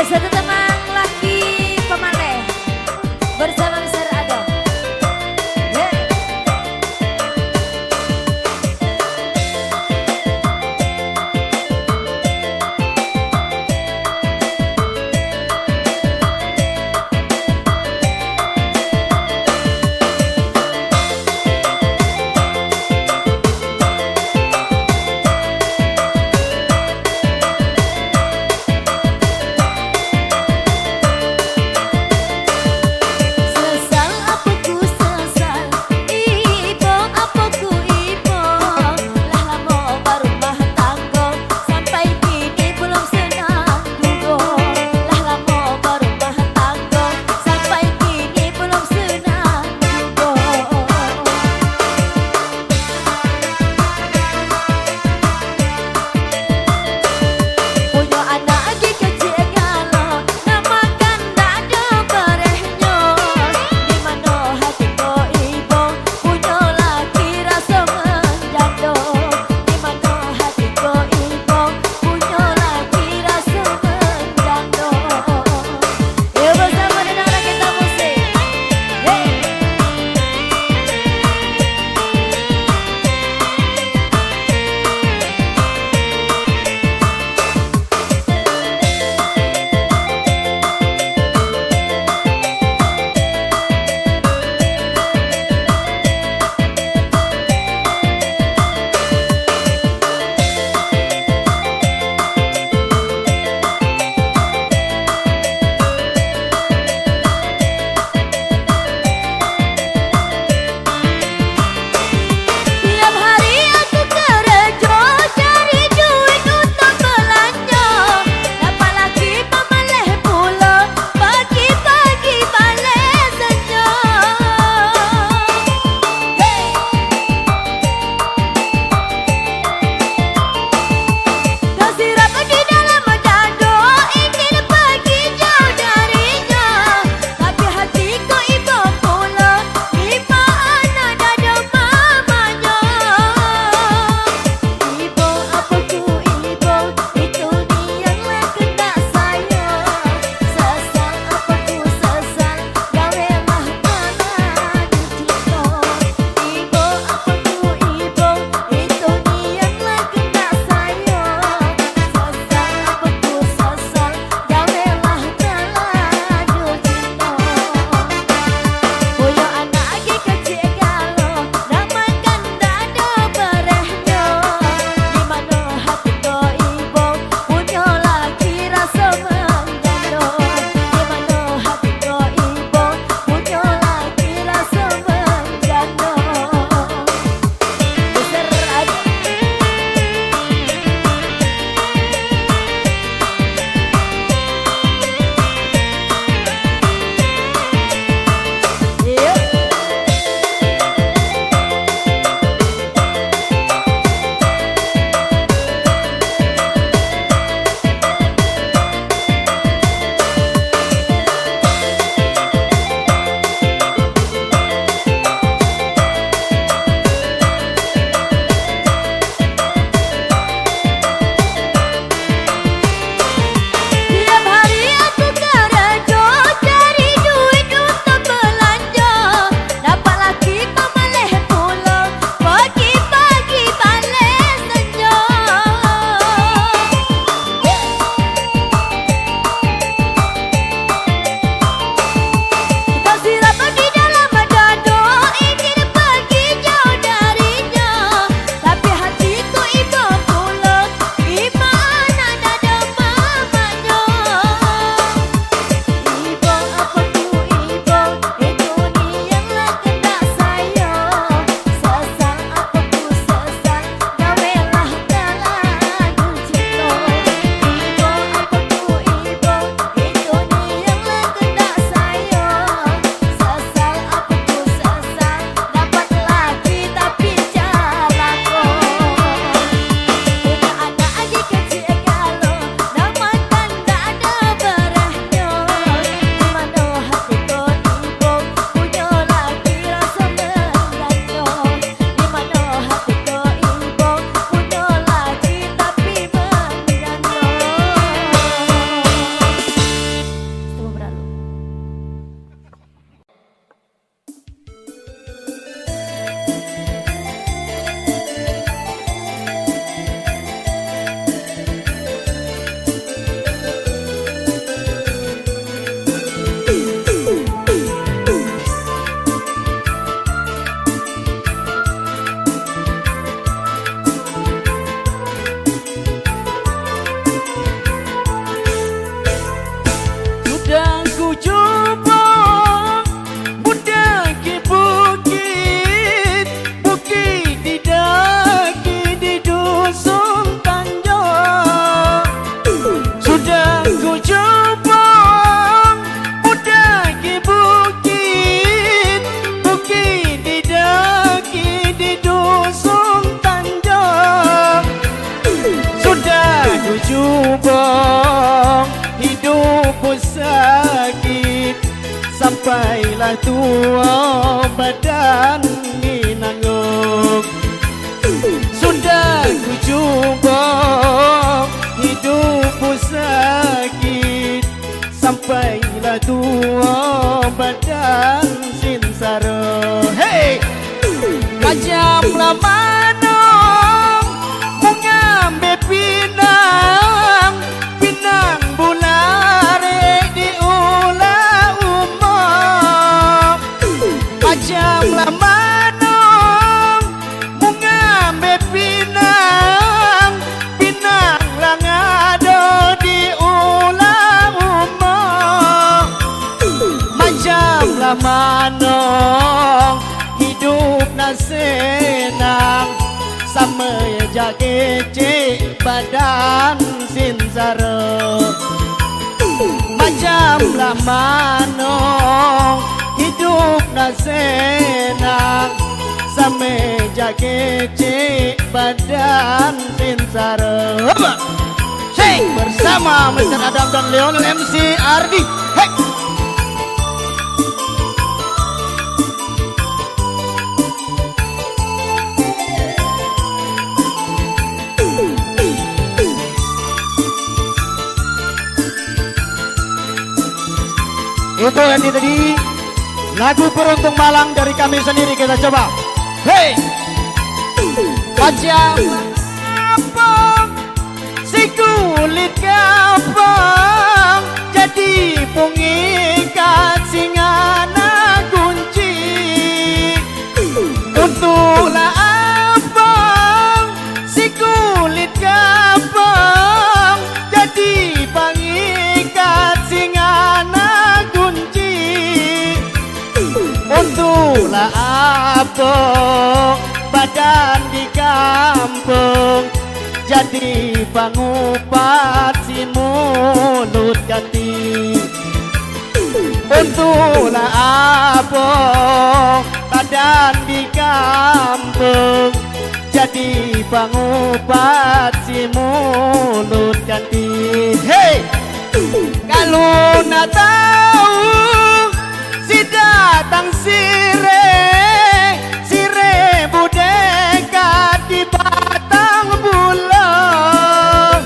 Presente apa badan di kampung Jadi pangupat si mulut ganti Untuklah apa badan di kampung Jadi pangupat si mulut ganti Hei! Kalau nak tahu si datang sire budeka di batang bulan.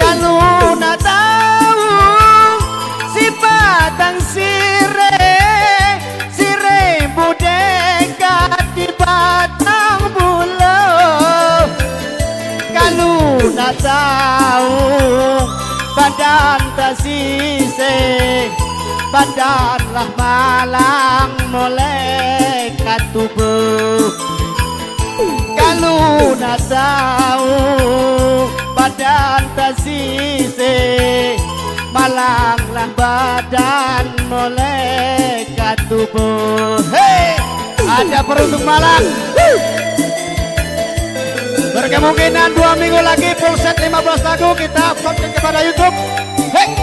Kalau nak tahu si batang sire sire budeka di batang bulan. Kalau nak tahu badan tersise badanlah malang mulai katubuh kalau tahu badan tersise malanglah badan mulai katubuh hey! ada peruntuk malang Berkemungkinan dua minggu lagi full set 15 lagu kita uploadkan kepada YouTube. Hey!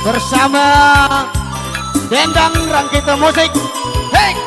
Bersama Dendang Rangkita Musik. Hey!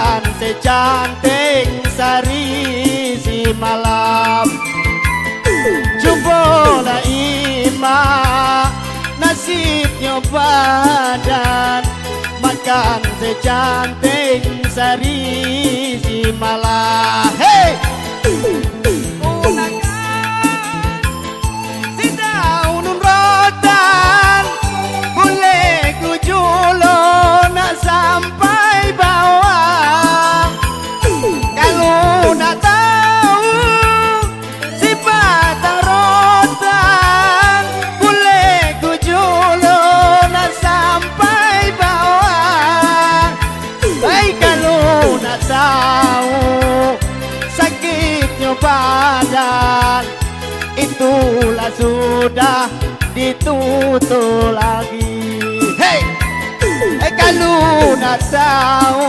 Tante cantik sari, si malam Jumbo ima nasibnya badan. Makan secantik sari, si malam Hey! Sampai sudah ditutup lagi. Hey! Eh kalau nak tahu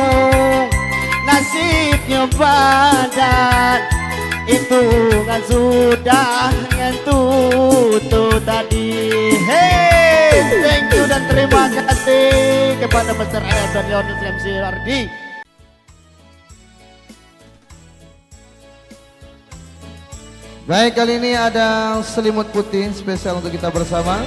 nasibnya badan itu kan sudah tutup tadi. Hey! Thank you dan terima kasih kepada Mr. Yonus MC Ardi Baik kali ini ada selimut putih spesial untuk kita bersama.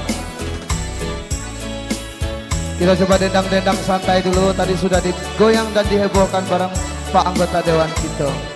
Kita coba dendang-dendang santai dulu. Tadi sudah digoyang dan dihebohkan bareng Pak anggota Dewan kita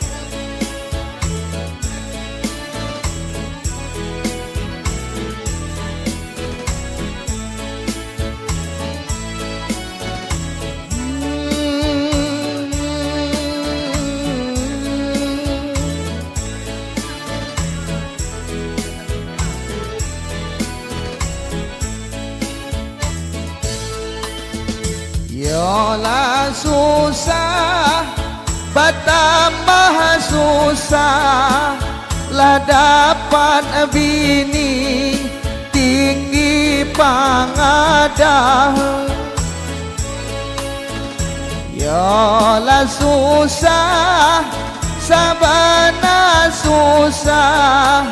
susah Bertambah susah Lah dapat bini Tinggi pangadah Yola susah Sabana susah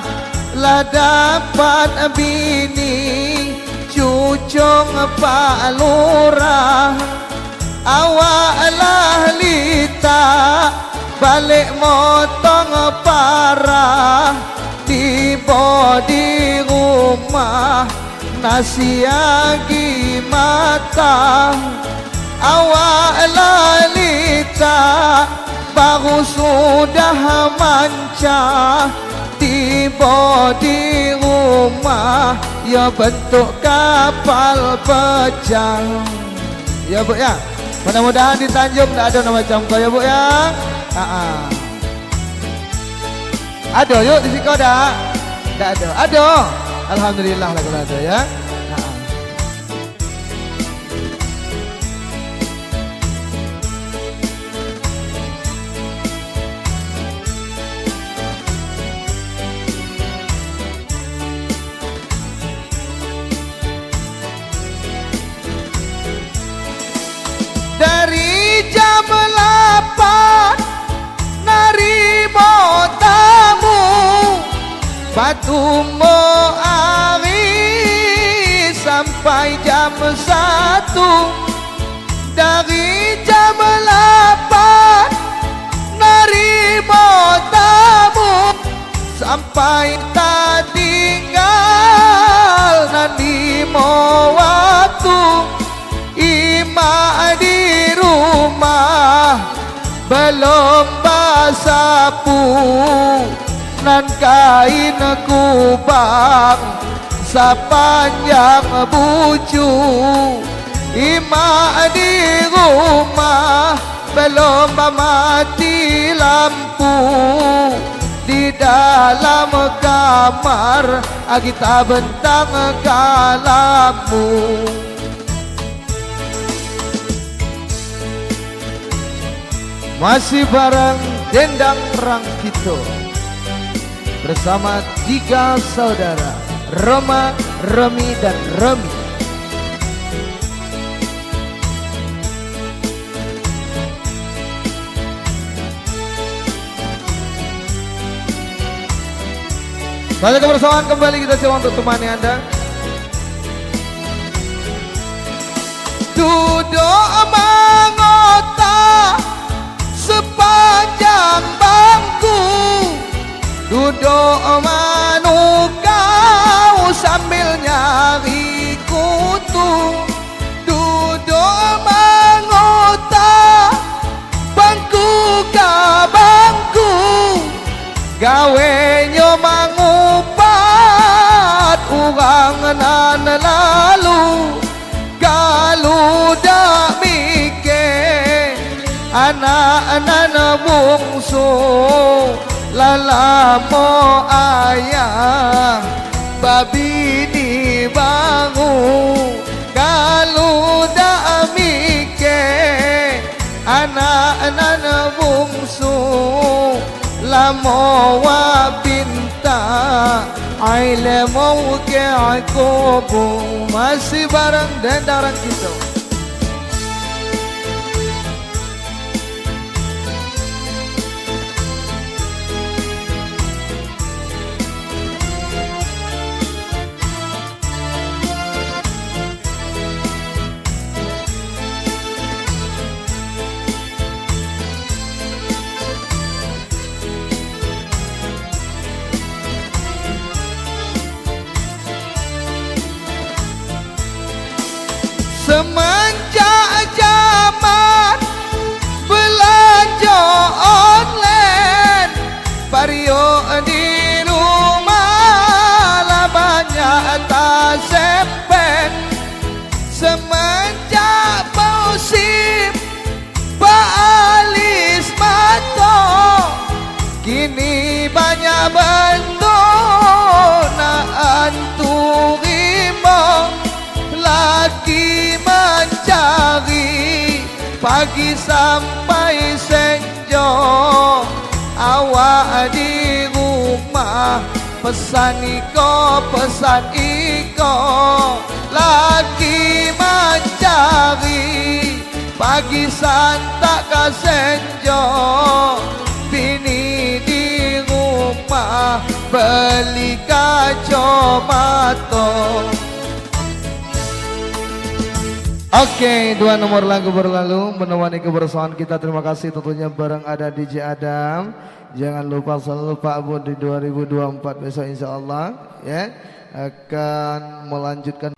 Lah dapat bini cucung Pak Lurah Awak lah lita Balik motong parah. Tiba di rumah Nasi agi mata Awak lah lita Baru sudah manca Tiba di rumah Ya bentuk kapal pecah Ya bu ya Mudah-mudahan di Tanjung tidak ada nama kau ya bu ya. Ah, ah. Ada yuk di ada Tidak ada. Ada Alhamdulillah lah kalau ada ya Batu hari Sampai jam satu. Dari jam lapan Nari botamu Sampai tak tinggal Nanti waktu. Ima di rumah Belum basah pun nan kain kubang sepanjang bucu. Ima di rumah belum mati lampu. Di dalam kamar kita bentang kalamu. Masih bareng Dendang Rangkito Bersama tiga saudara Roma, Romi, dan Romi Pada kebersamaan kembali kita coba untuk temani Anda. Duduk mengota Duduk manukau sambil nyari kutu. Duduk mengota bangku ke bangku. Gawe nyo mangupat urang nan lalu. Kalau dak mikir anak-anak bungsu lalamo ayah babi di bangu kalau dak mikir anak-anak bungsu lamo wabin Maile mau ke aku Masih bareng dan darang kita Pagi sampai senjo Awak di rumah Pesan iko, pesan iko mencari Pagi santak kasenjo Bini di rumah Beli kacamata Oke, dua nomor lagu berlalu menemani kebersamaan kita. Terima kasih tentunya bareng ada DJ Adam. Jangan lupa selalu Pak Abu di 2024 besok insya Allah ya akan melanjutkan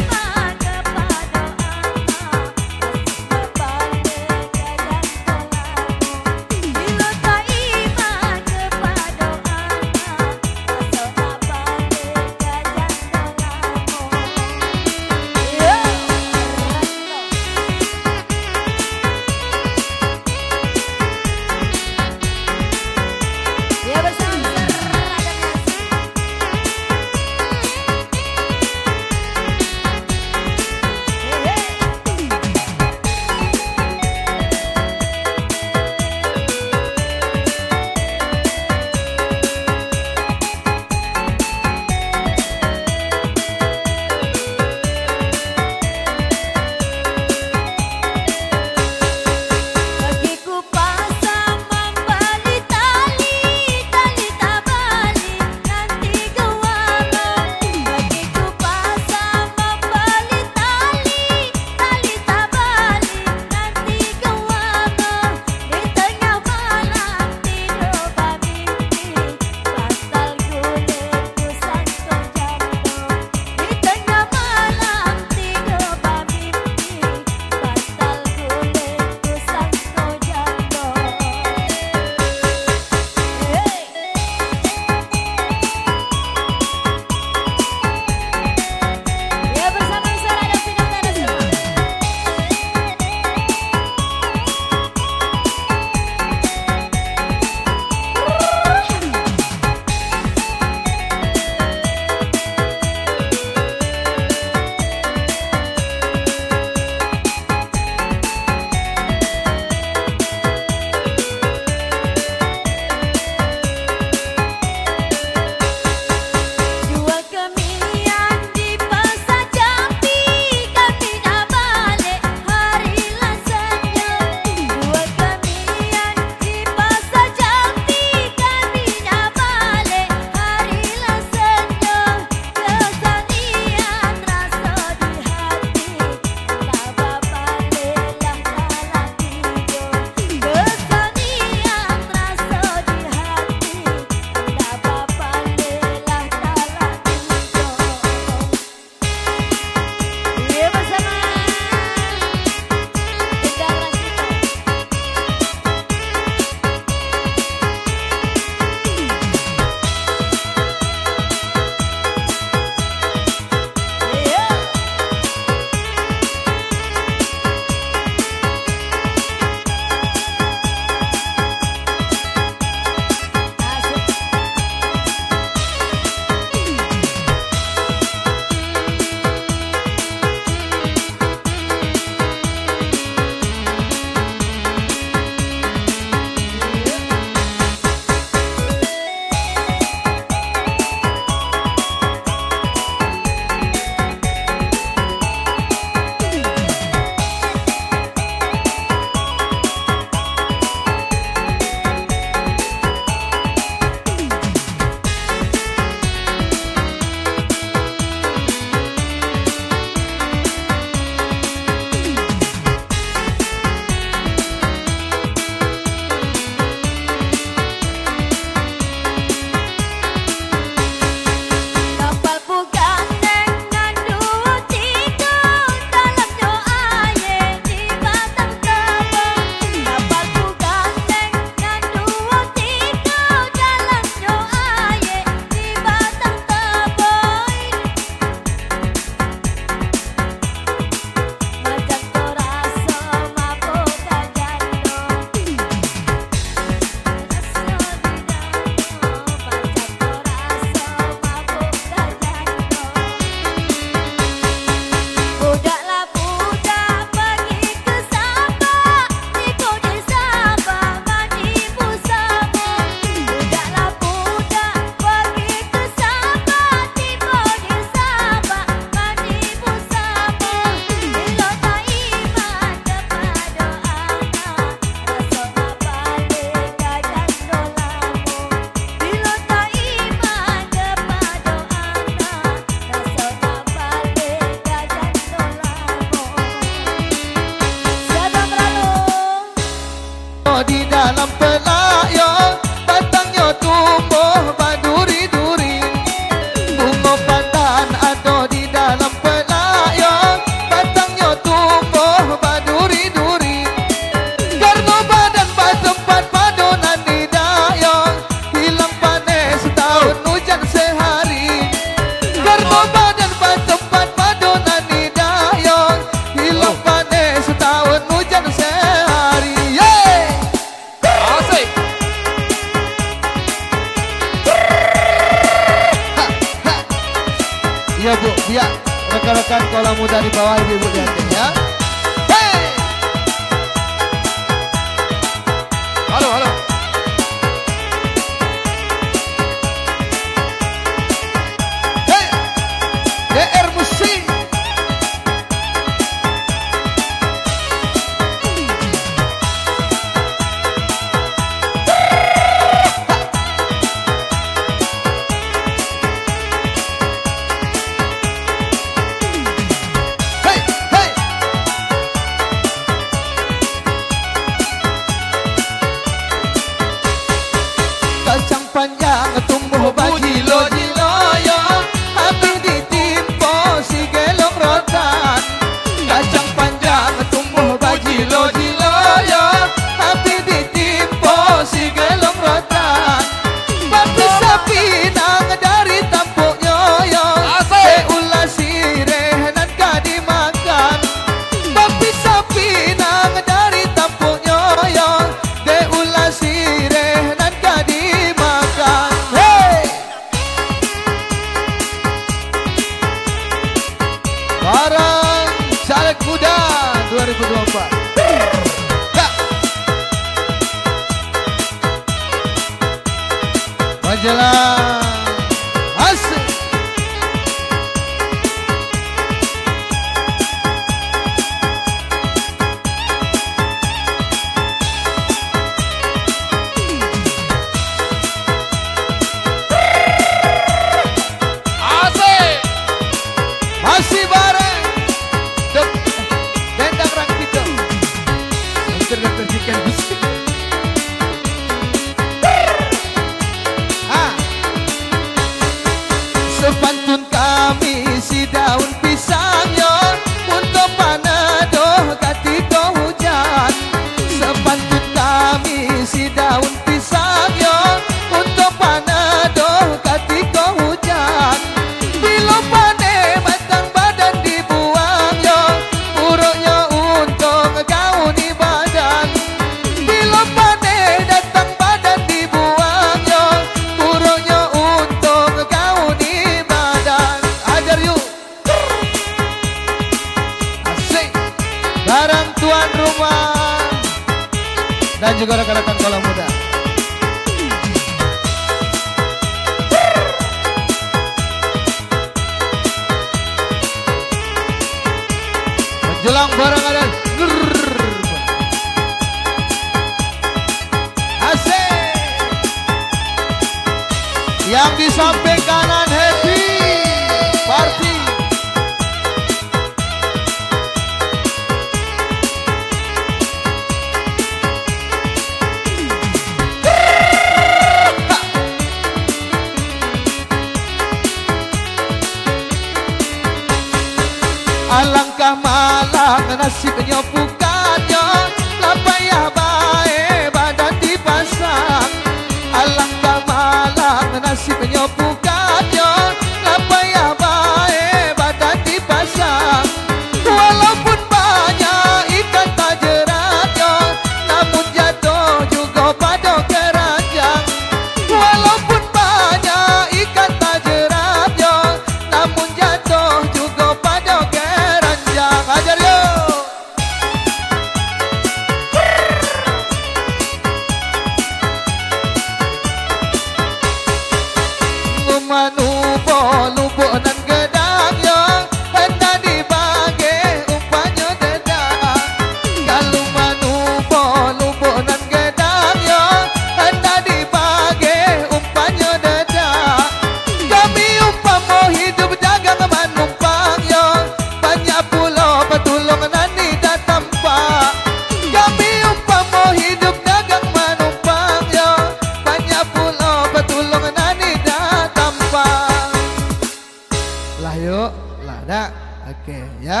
lah yuk. Lah dak. Oke okay, ya.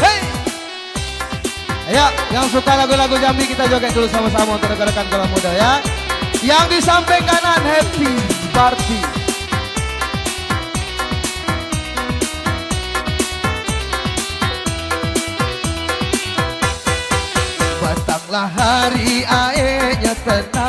Hey. Ayo yang suka lagu-lagu Jambi kita joget dulu sama-sama untuk rekan-rekan kalau muda ya. Yang di samping kanan happy party. Datanglah hari airnya tenang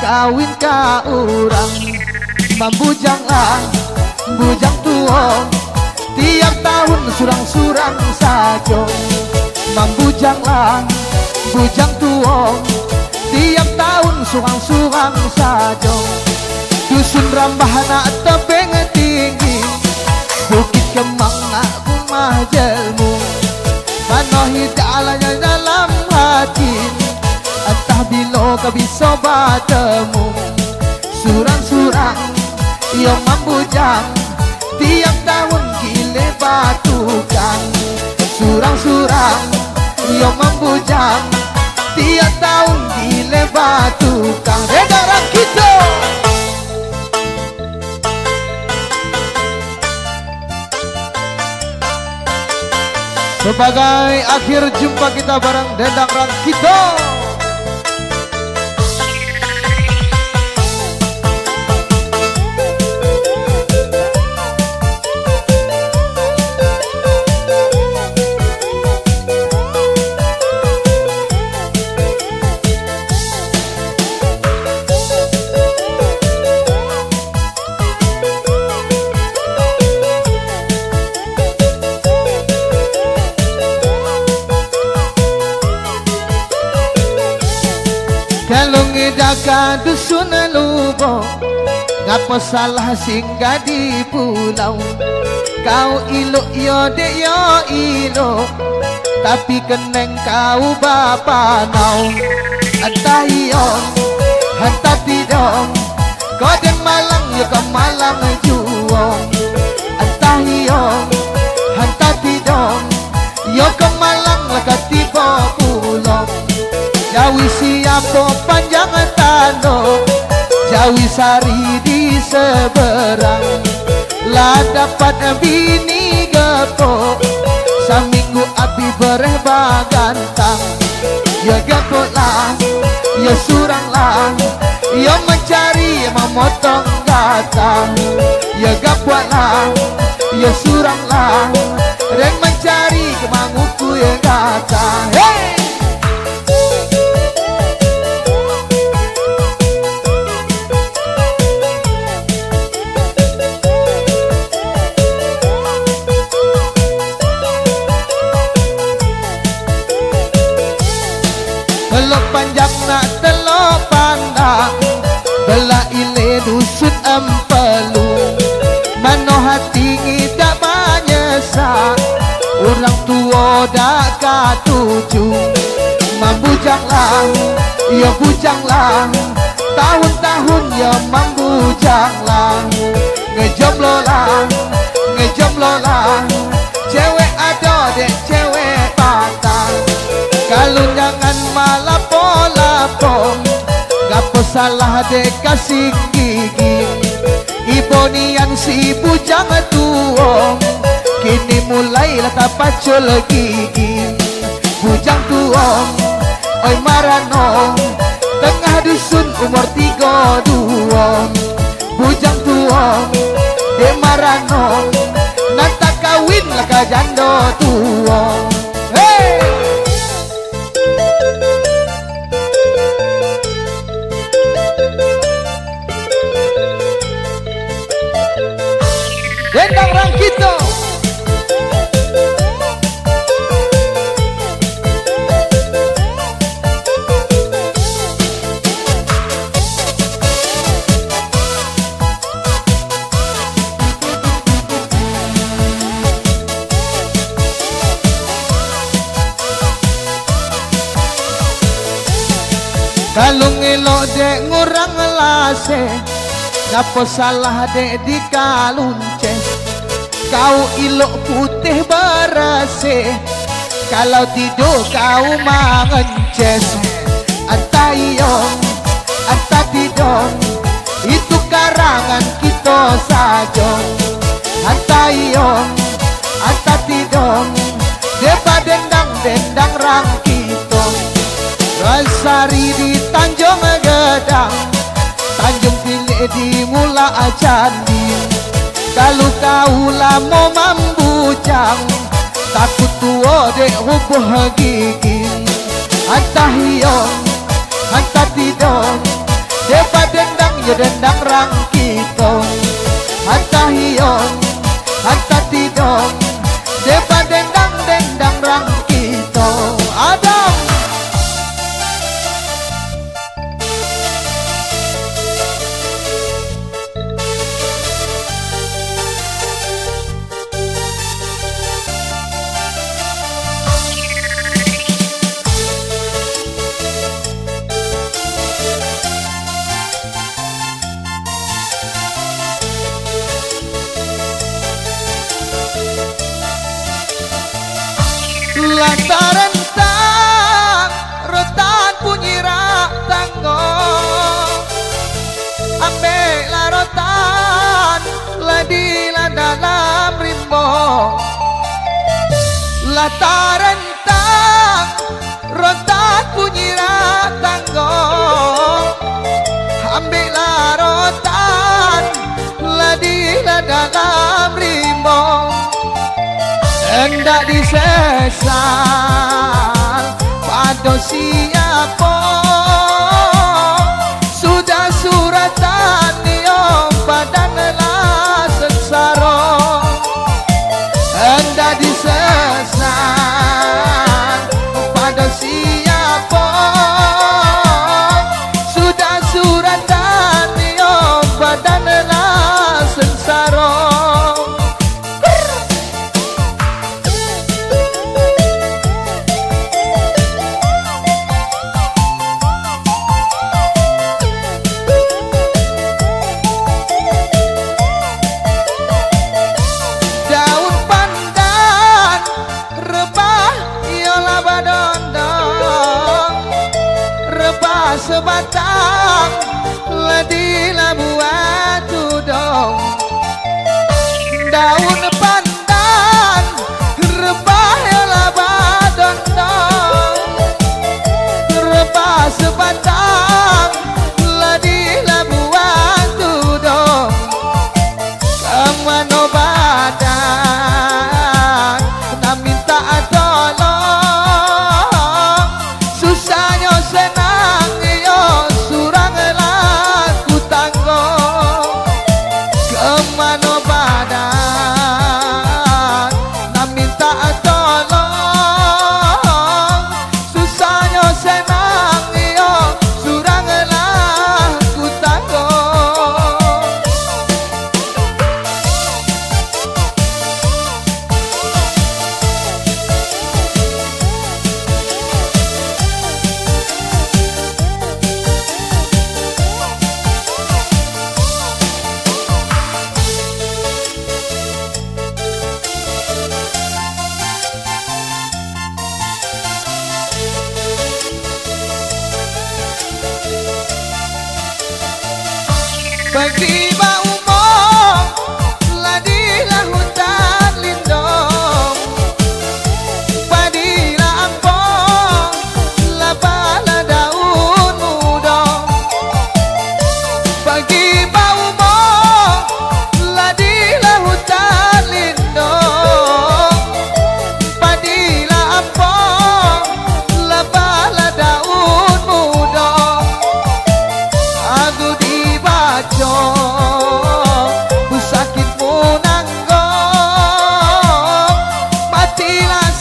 kawin ka urang Membujanglah, bujang tuo Tiap tahun surang-surang sajo Membujanglah, bujang tuo Tiap tahun surang-surang sajo Dusun Rambahana tebing tinggi. Bukit Kemang nak rumah bisa bertemu. Surang-surang yang membujang. Tiap tahun gile batukan. Surang-surang yang membujang. Tiap tahun gile batukan. Redaran kita! Sebagai akhir jumpa kita bareng Dendang Rangkito ngedaka dusun lubo. Ngapa salah singgah di pulau. Kau ilok yo dek yo ilo Tapi keneng kau bapa nau. Entah iyo Entah tidak Kau den malang yo ke malang juong. Entah iyo Entah tidak Yo ke malang Jawi siapa panjang tano Jawi sari di seberang. Lah dapat bini gepo Saminggu api bereh bagantang. Ya gepo lah Ya surang lah Ya mencari memotong gatang Ya gepo lah Ya surang lah Dan mencari kemanguku yang gatang Hey! Dak katuju. Membujanglah, ya bujanglah. Tahun-tahun ya membujanglah Ngejomblo lah, ngejomblo lah Cewek ada dek cewek patah. Jangan malah pola pom Gapo salah dek kasih gigi. Ibu nian si bujang tuong Kini mulailah tak pacul gigi. Bujang tuong Oi marano Tengah dusun umur tiga duong. Bujang tuong De marano Nanta kawin lah ka jando tuong Ngapa salah dek di kalunce Kau ilok putih berase. Kalau tidur kau mangences Antayong, antadidong Itu karangan kita saja Antayong, antadidong Depa dendang dendang rang kita. Rasari di Tanjung Gedang. Tanjung Pilih di Mula Candi Kalau kau lama membujang Takut tua dek hubung gigi Antah hiong, antah tidong Depa dendang ya dendang rang kita Antah hiong, antah tidong Depa dendang dendang rang kita lantaran tak rotan bunyi rak tanggo ambillah rotan ladilah dalam rimbo rotan rotan dalam rimbo hendak disesal pada siapa sudah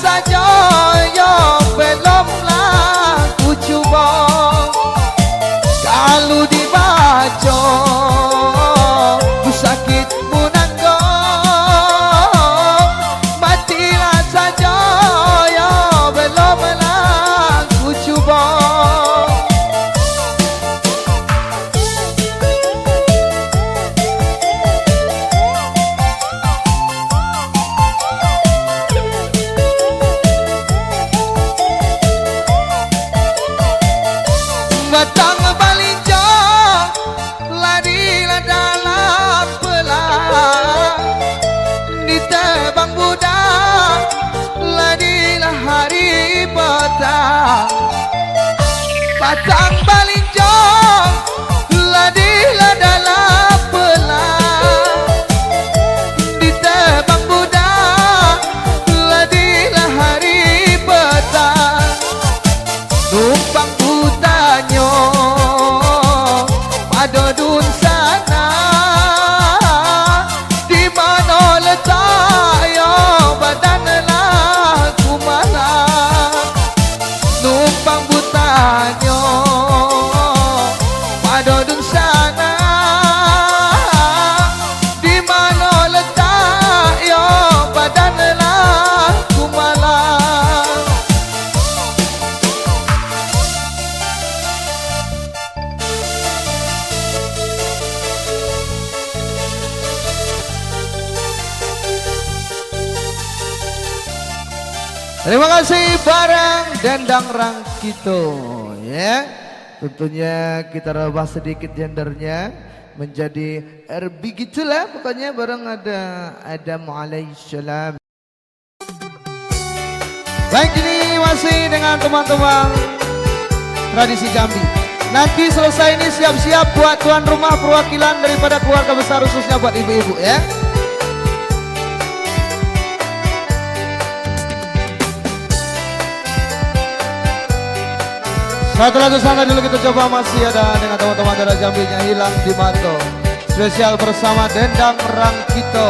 saja bỏ, belumlah ku cuba Kalau dibaca Tuh ya. Tentunya kita rubah sedikit gendernya menjadi RB gitulah pokoknya bareng ada Adam alaihissalam. Baik ini masih dengan teman-teman tradisi Jambi. Nanti selesai ini siap-siap buat tuan rumah perwakilan daripada keluarga besar khususnya buat ibu-ibu ya. Satu lagu sangat dulu kita coba masih ada dengan teman-teman dari Jambi yang hilang di Mato. Spesial bersama Dendang Rangkito.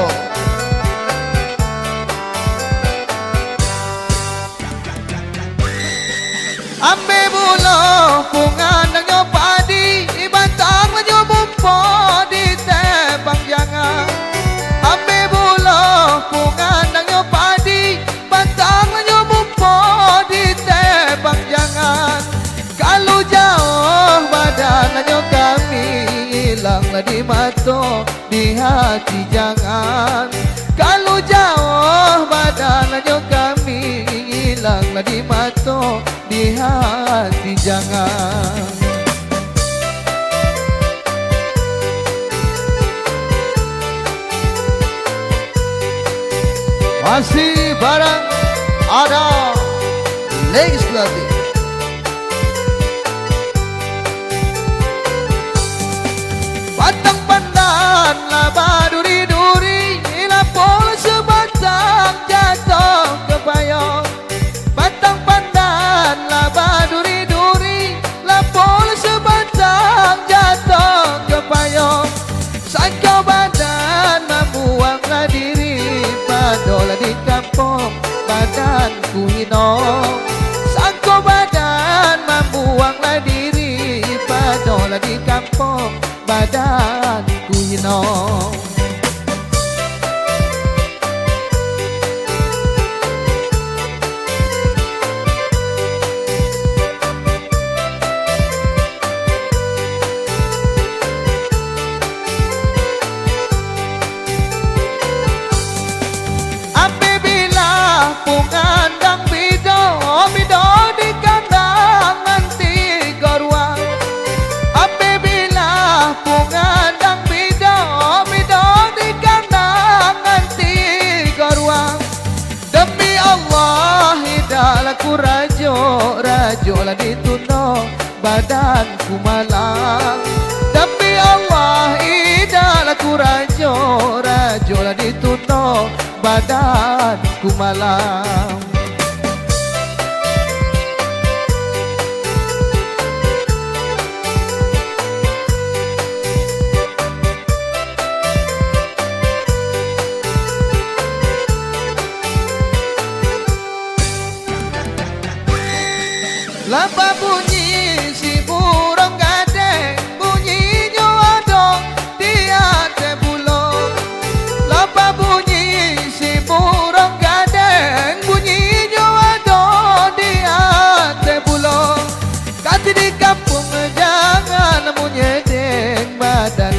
Ambe bulo bunga Jangan di mata, di hati jangan. Kalau jauh badan badannya kami Hilanglah di mata, di hati jangan. Masih barang ada legislatif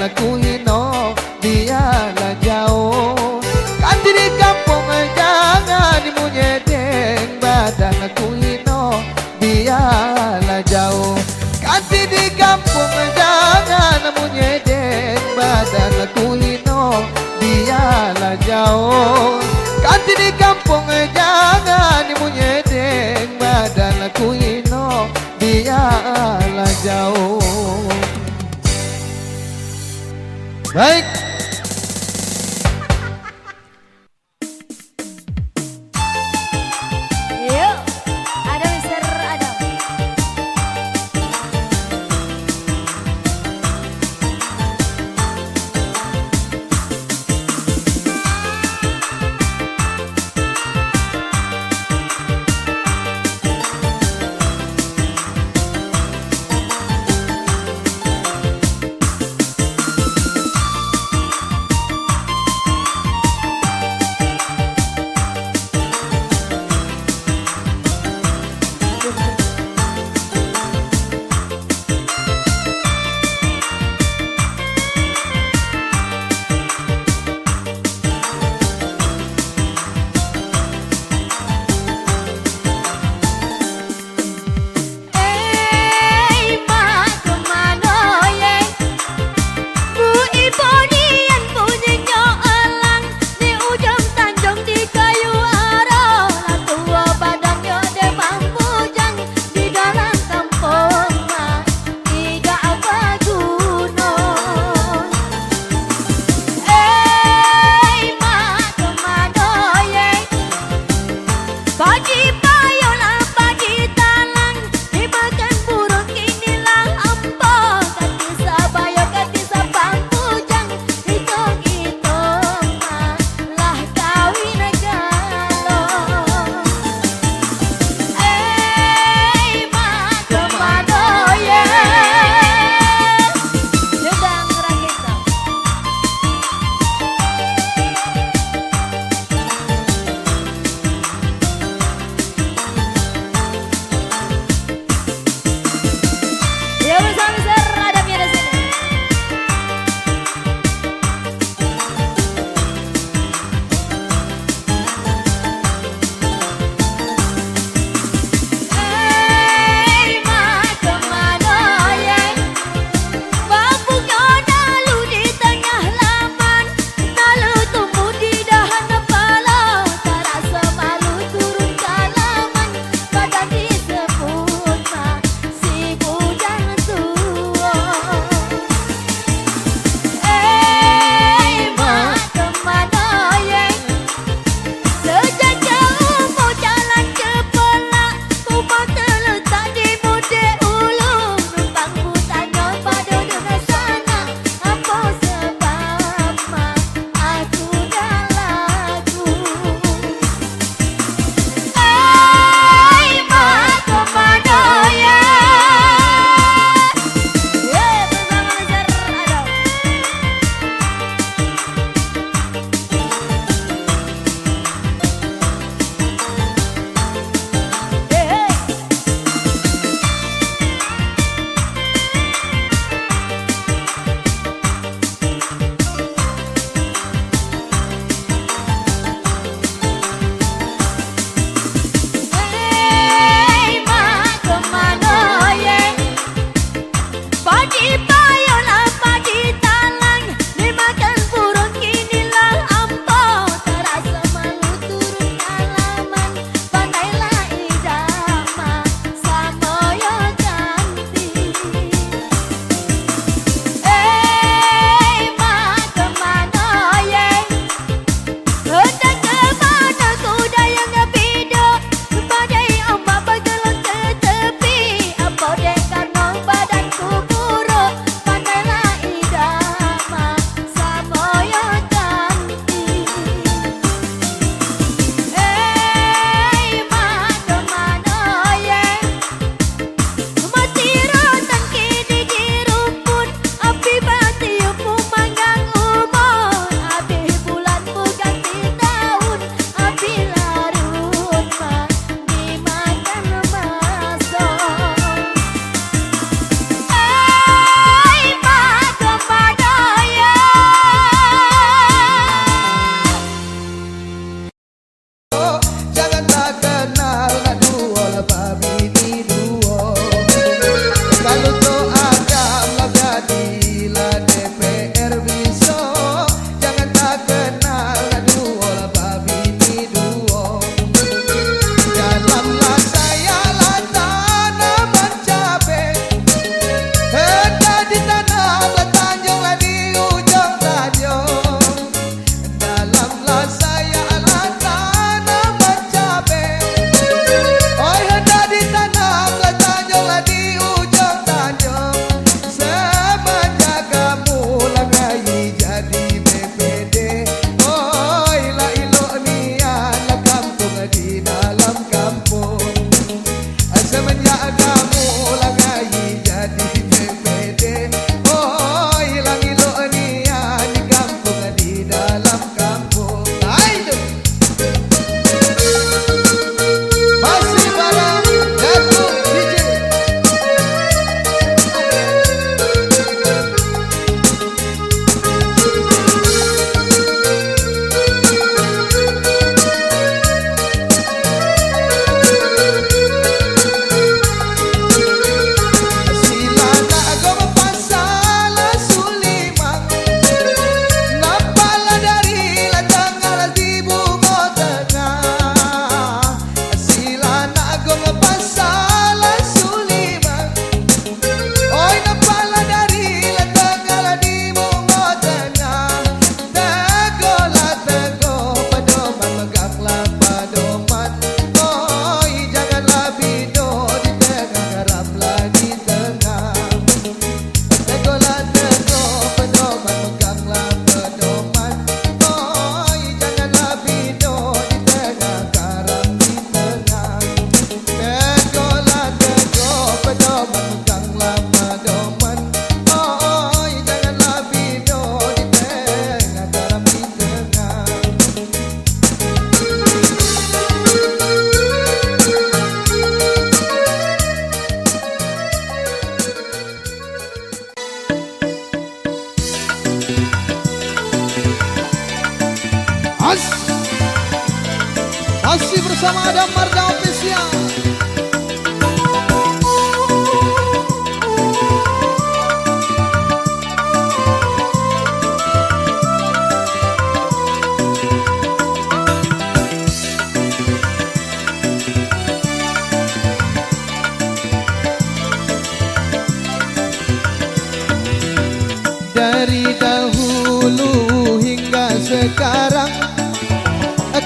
i Kuna kuni Baik.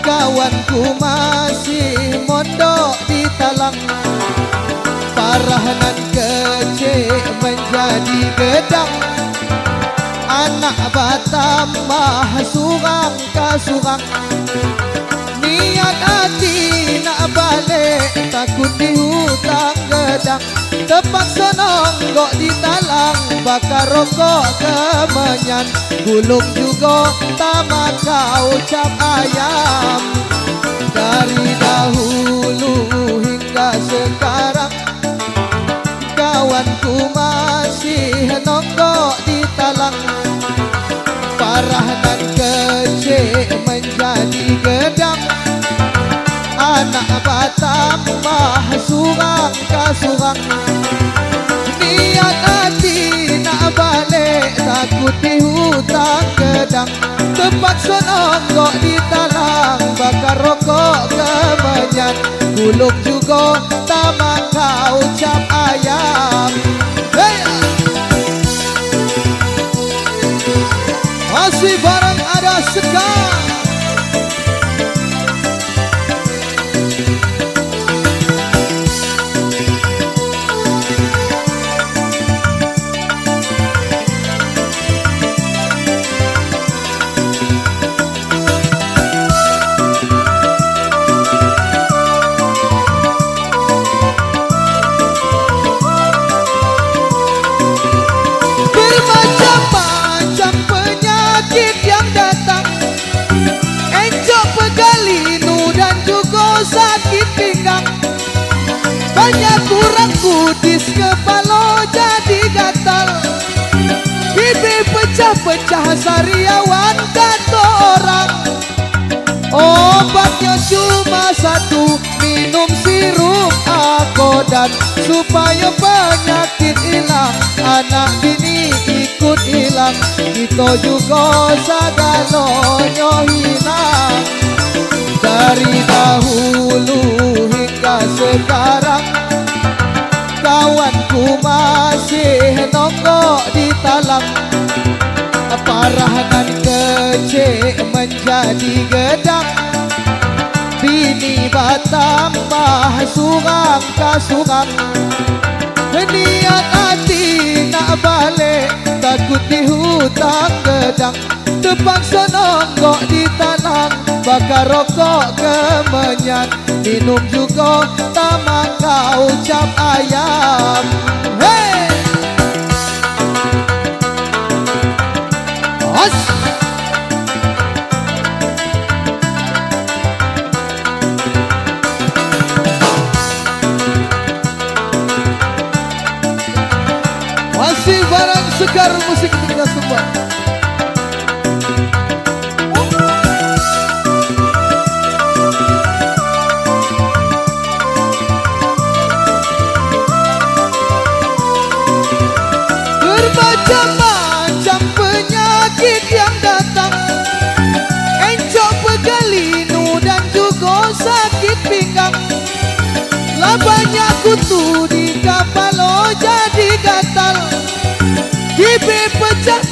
Kawanku masih mondok di talang. Parah nan kecil menjadi gedang. Anak Batam mah surang kasurang Niat hati nak balik Takut di hutang gedang Terpaksa nonggok di talang Bakar rokok kemenyan. Gulung juga tamak kau cap ayam. Dari dahulu hingga sekarang Kawanku masih nonggok di talang. Parah dan kecil menjadi gedang. Anak Batam mah surang kasurang Di hutang Terpaksa nonggok di talang Bakar rokok kemenyan. Gulung juga tamak kau cap ayam. Hey! Masih bareng ada sekar sariawan kata orang. Obatnya cuma satu Minum sirup akodan. Supaya penyakit hilang Anak bini ikut hilang. Kita juga sagalonyo hilang. Dari dahulu hingga sekarang Kawanku masih nonggok di talang Parah dan kecil menjadi gedang. Bini Batam mah surang kasurang Niat hati nak balik Takut di hutang gedang. Terpaksa nonggok di talang Bakar rokok kemenyan Minum juga tamak kau cap ayam. Hey! Os! Masih barang sekar musik kita semua Bermacam-macam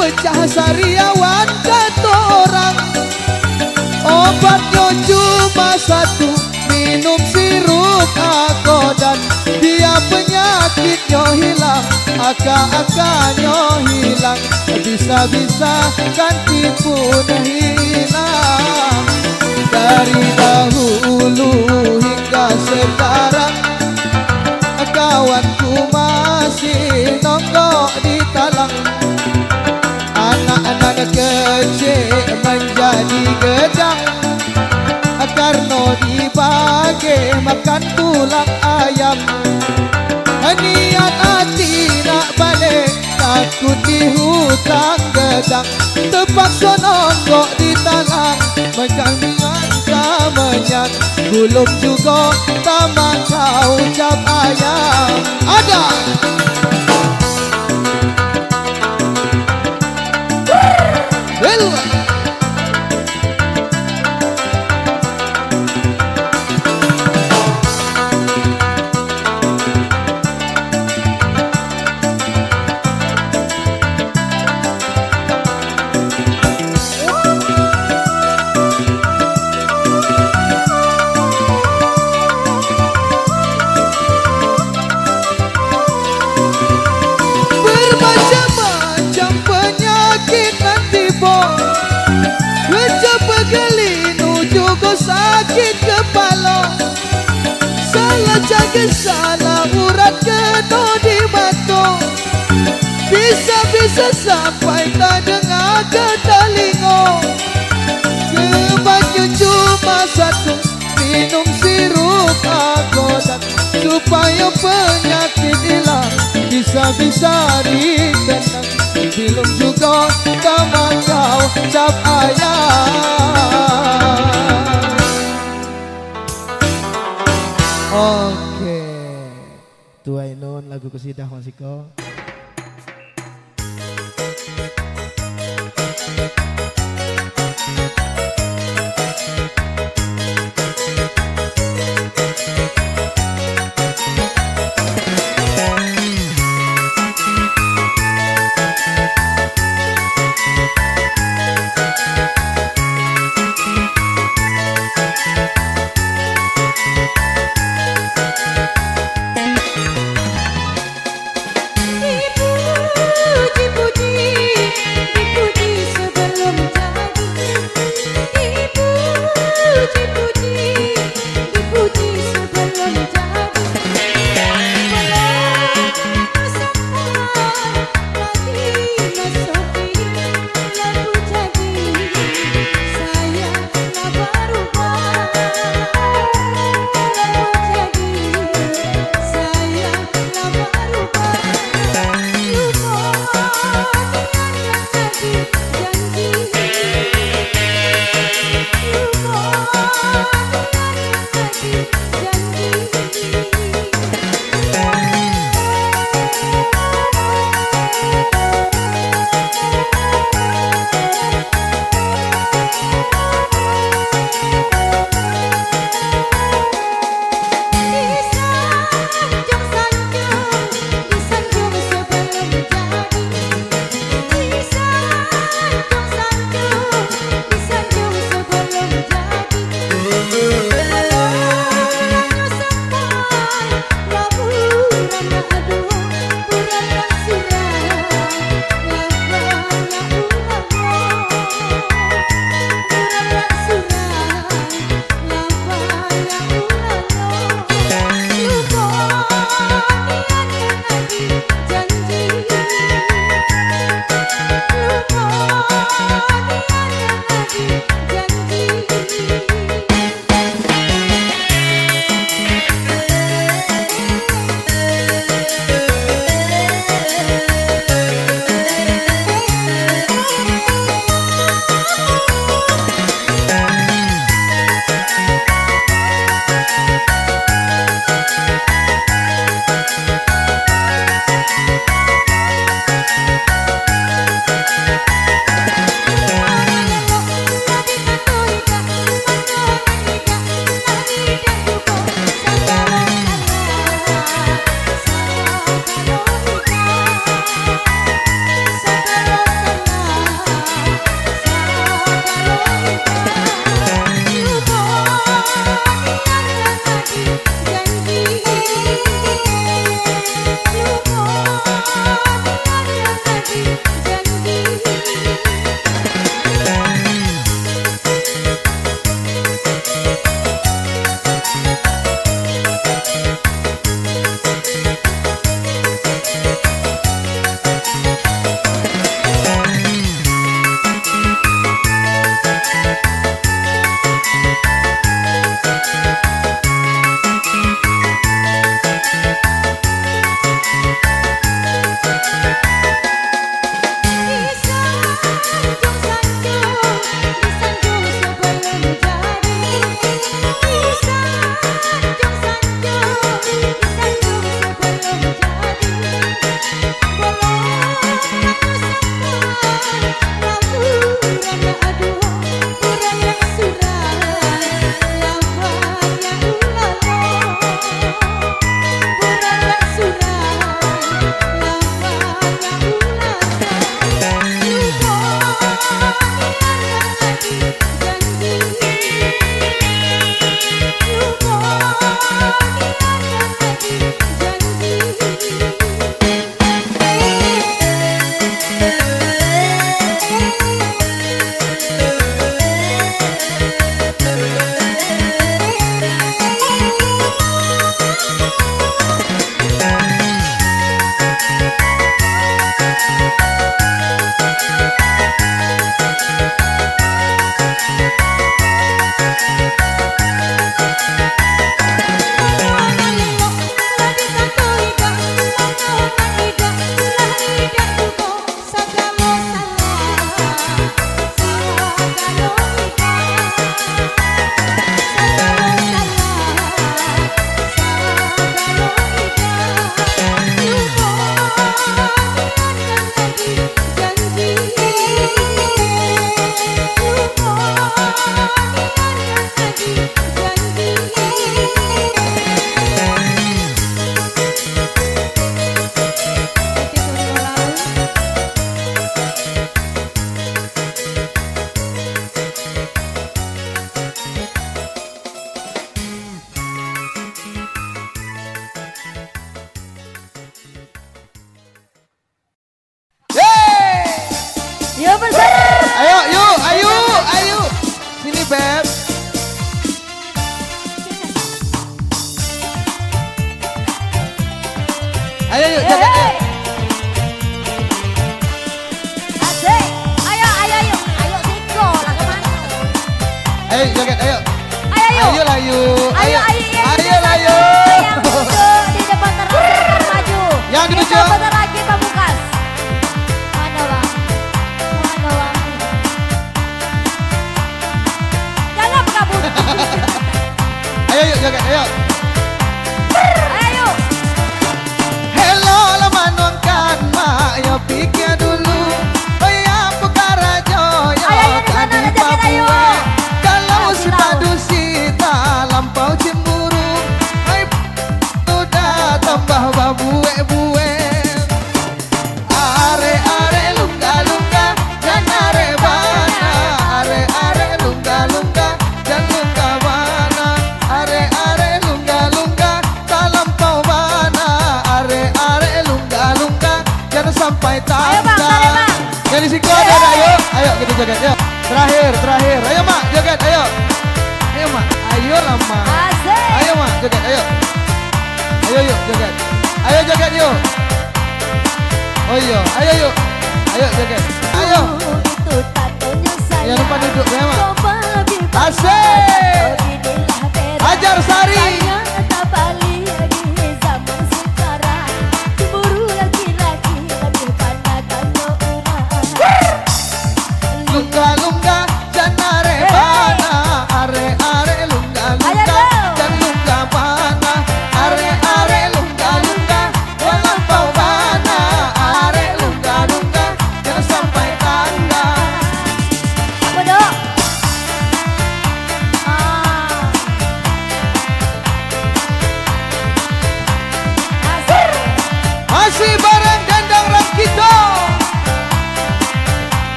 pecah-pecah sariawan kata orang. Obatnya cuma satu Minum sirup akodan. Dia penyakitnya hilang Akak-akaknya hilang. Bisa-bisa kan tipu hilang. Dari dahulu hingga sekarang Kawanku masih nonggok Anak-anak kecil menjadi gedang Karena dibagi makan tulang ayam. Niat hati nak balik Takut di hutang gedang. Terpaksa nonggok di talang Menjangan kemenyan Belum juga tamat kau ucap ayam. Ada Ei, sakit kepala. Salah jaga salah urat kena di mata Bisa-bisa sampai tak dengar ke telinga. Kebanyu cuma satu Minum sirup agodat. Supaya penyakit hilang Bisa-bisa ditenang Belum juga tamat kau cap ayam Oke Tuai non lagu kesidah Masiko. Hãy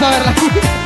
Jumat gitu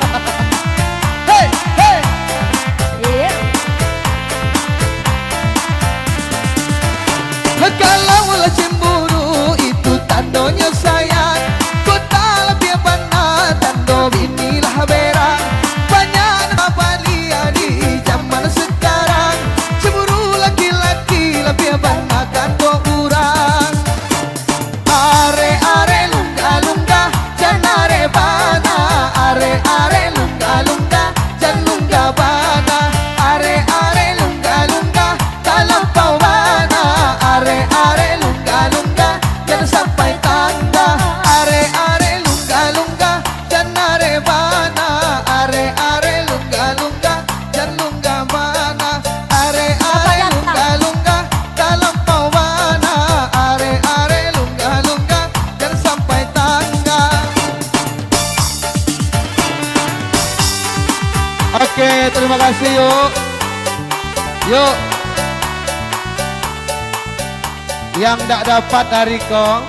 Yang tidak dapat hari kong,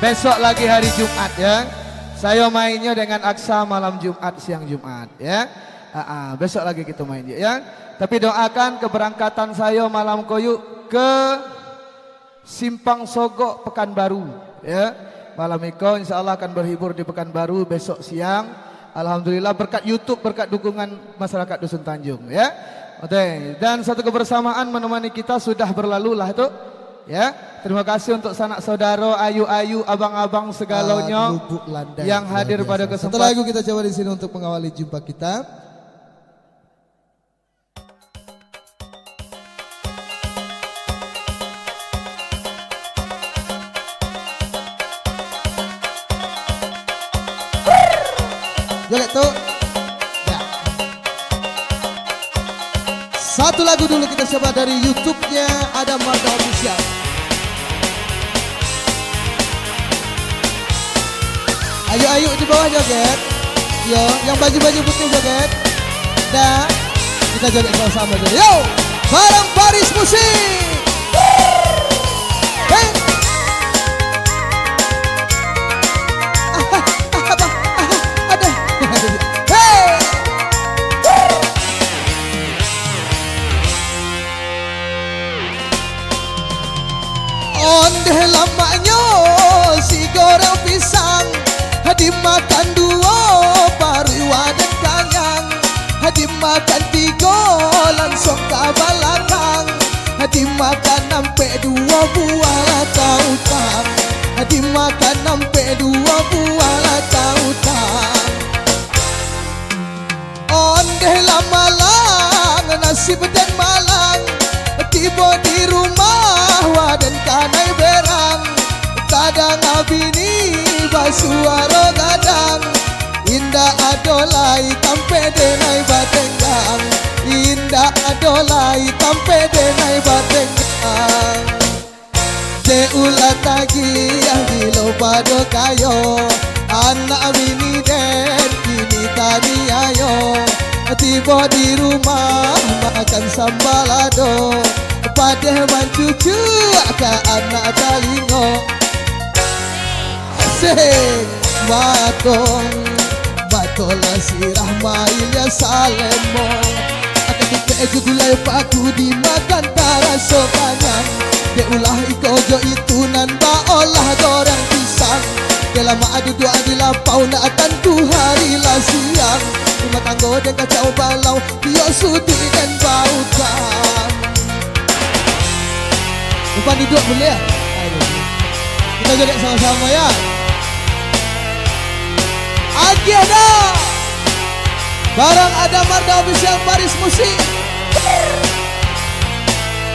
besok lagi hari Jumat ya. Saya mainnya dengan Aksa malam Jumat, siang Jumat ya. Ah, ah, besok lagi kita main ya. Tapi doakan keberangkatan saya malam koyuk ke Simpang Sogok Pekanbaru ya. Malam Iko insya Allah akan berhibur di Pekanbaru besok siang. Alhamdulillah berkat YouTube, berkat dukungan masyarakat Dusun Tanjung ya. Oke, dan satu kebersamaan menemani kita sudah berlalu lah itu. Ya, terima kasih untuk sanak saudara, ayu-ayu, abang-abang segalanya Ah, yang hadir pada Satu kesempatan lagu kita coba di sini untuk mengawali jumpa kita. Coba dari YouTube-nya ada Marga Official. Ayo ayo di bawah joget. Yo, yang baju-baju putih joget. Dah, kita joget sama-sama. Yo, bareng Paris Musik. Onde lamanya si goreng pisang. Hadi makan dua baru wadah kanyang Hadi makan tiga langsung ke belakang. Hadi makan sampai dua buah latau tang Hadi makan sampai dua buah latau tang Onde lama lang nasib dan malang Tiba di rumah wadan kanai berang. Kadang abini basuara gadang. Indah adolai tampe denai batenggang. Indah adolai tampe denai batenggang. De lagi yang di lopado kayo. Anak bini den kini tadi ayo. Tiba di rumah makan sambalado Pada cucu ke anak talingo Asik Matong Batola sirah mailnya salemo Akan dipeju gulai paku dimakan taraso kanyang De ulah ikojo itu nan ba olah goreng pisang. De lama adu dua di lapau nak akan tu hari lah siang. Lima tanggo dan kacau balau Dia sudi dan bau tam Depan duduk boleh ya? Kita joget sama-sama ya. Agi ada. Barang ada Marda Official Paris Musik.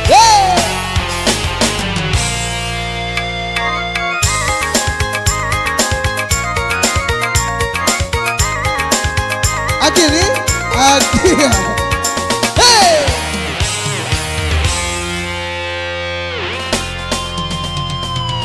Yeay Agi nih Agi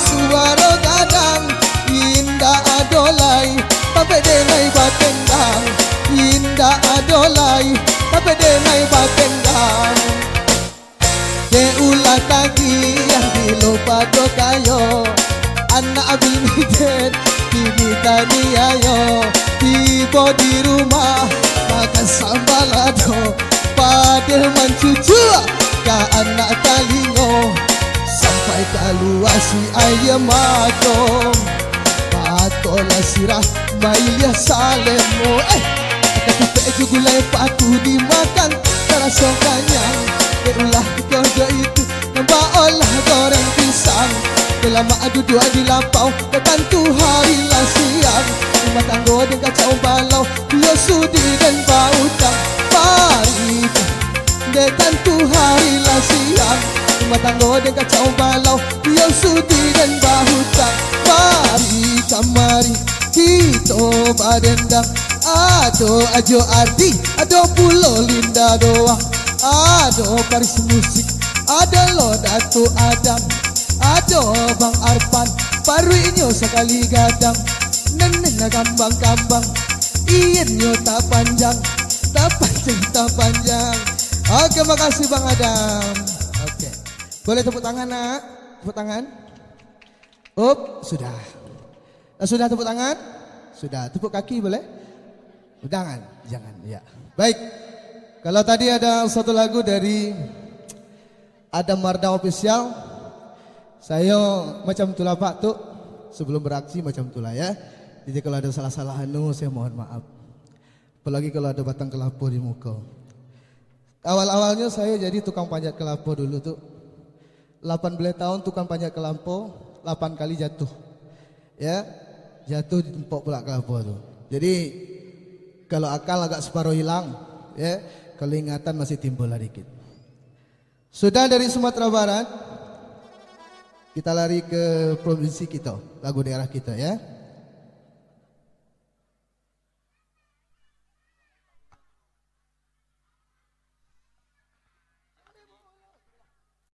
Basuara gadang. Indah adolai Tapi denai batendang Indah adolai Tapi denai batendang Ke ulah tagi yang dilupa do kayo. Anak bini den Bini tani ayo. Tiba di rumah Makan sambal ado. Padel mencucu Ka anak talingo Sampai kaluasi ayam matong Patola sirah Mailia salemo Eh. Ketupe jugulai patu dimakan Terasa kanyang Berulah kerja itu Nampak olah goreng pisang. Lama duduk di lapau Ketantu hari lah siang Rumah tangga dan kacau balau Dia sudi dan bau Mari Dekan tu hari lah siang Rumah tangga dan kacau balau Dia sudi dan bau tak Mari kamari Kita badendang Ado ajo arti Ado pulau linda doa Ado paris musik Ada lo datu adam Ado bang arpan Paruinyo sekali gadang Nenen na kambang-kambang Iyan nyo tak panjang Tak panjang tak panjang Oke makasih bang Adam Boleh tepuk tangan nak. Tepuk tangan. Up sudah. Nah, Sudah tepuk tangan? Sudah. Tepuk kaki boleh? Jangan. Jangan ya. Baik. Kalau tadi ada satu lagu dari Adam Marda Official Saya macam itulah Pak tuh Sebelum beraksi macam itulah ya. Jadi kalau ada salah-salah anu saya mohon maaf. Apalagi kalau ada batang kelapa di muka. Awal-awalnya saya jadi tukang panjat kelapa dulu tuh 18 tahun tukang panjat kelapa 8 kali jatuh. Ya Jatuh di tempat pula kelapa tuh Jadi Kalau akal agak separuh hilang Ya Kalau ingatan masih timbul lah dikit. Sudah dari Sumatera Barat kita lari ke provinsi kita, lagu daerah kita ya.